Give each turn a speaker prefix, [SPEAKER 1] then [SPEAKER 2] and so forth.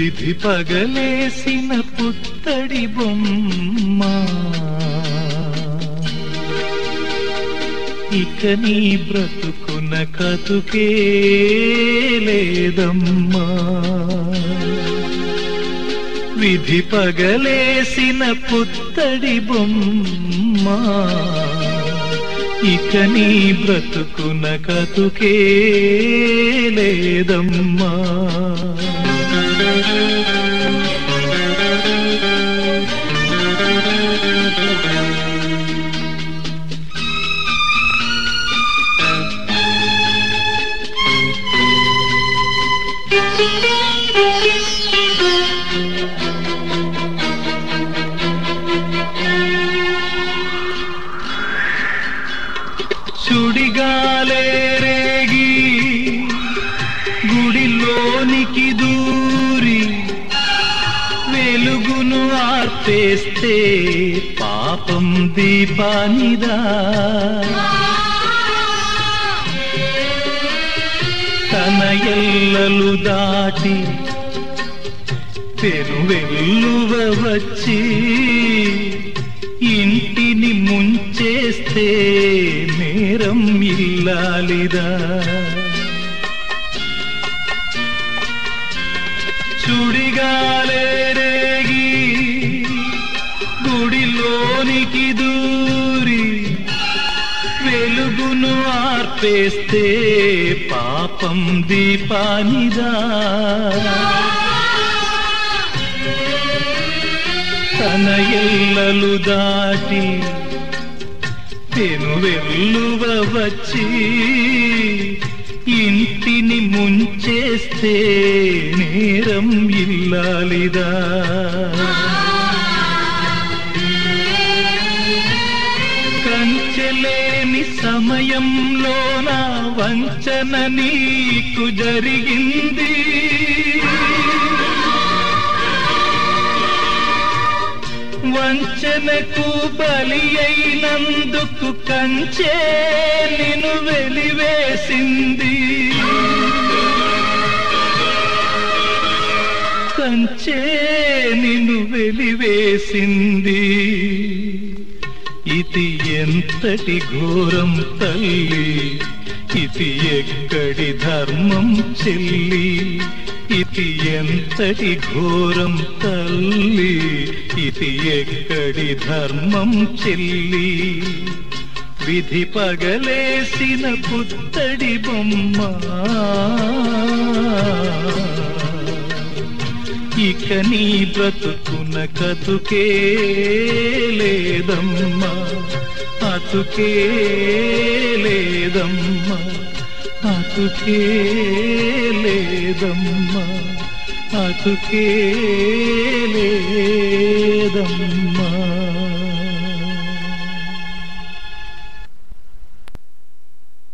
[SPEAKER 1] విధి పగలేసిన పుత్తడి బొమ్మ. ఇక నీ బ్రతుకున కతుకే లేదమ్మా. విధి పగలేసిన పుత్తడి బొమ్మ. ఇక నీ బ్రతుకున కతుకే లేదమ్మా. లోనికి దూరి వెలుగును ఆర్పేస్తే పాపం దీపానిదా. తన ఎల్లలు దాటి పెరువెల్లువ వచ్చి ఇంటిని ముంచేస్తే నేరం ఇల్లాలిదా. లోనికి దూరి వెలుగును ఆర్పేస్తే పాపం దీపానిదా. తన ఎల్లలు దాటి తెను వెల్లువ వచ్చి ఇంటిని ముంచేస్తే నేరం ఇల్లాలిదా. సమయంలో నా వంచన నీకు జరిగింది. వంచనకు బలి అయినందుకు కంచే నిను వెలివేసింది. కంచే నిను వెలివేసింది. ఇది ఎంతటి ఘోరం తల్లి? ఇది ఎక్కడి ధర్మం చెల్లి? ఇది ఎంతటి ఘోరం తల్లి? ఇది ఎక్కడి ధర్మం చెల్లి? విధి పగలేసిన పుత్తడి బొమ్మ. ఇక నీ బ్రతుకున కతుకే లేదమ్మా అతుకే లేదమ్మా అతుకే లేదమ్మా అతుకే లేదమ్మా.